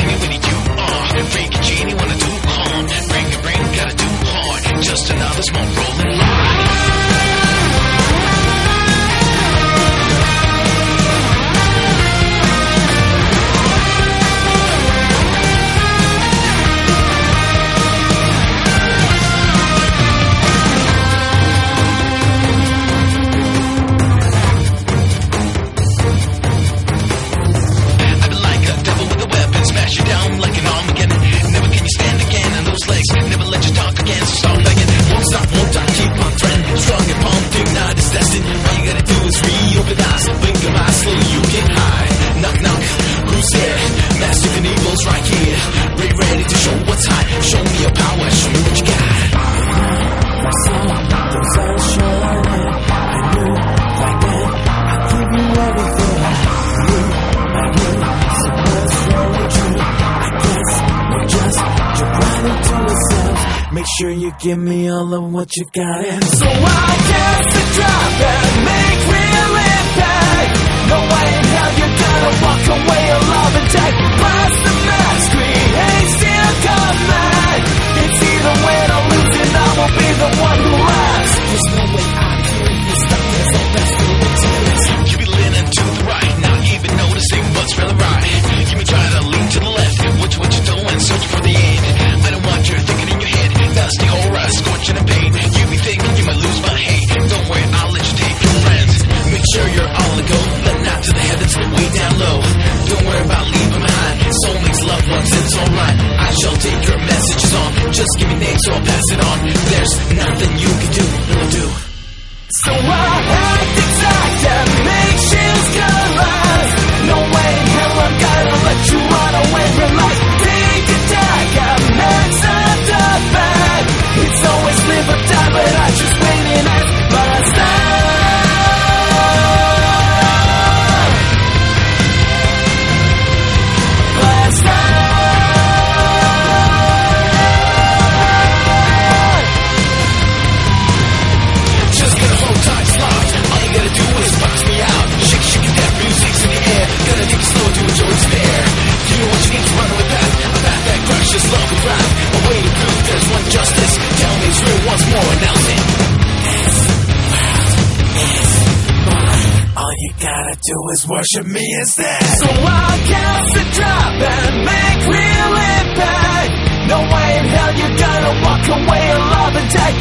too Make sure you give me all of what you got And So I just drop it. do is worship me instead. So I'll cast a drop and make real impact. No way in hell you're gonna walk away alive and take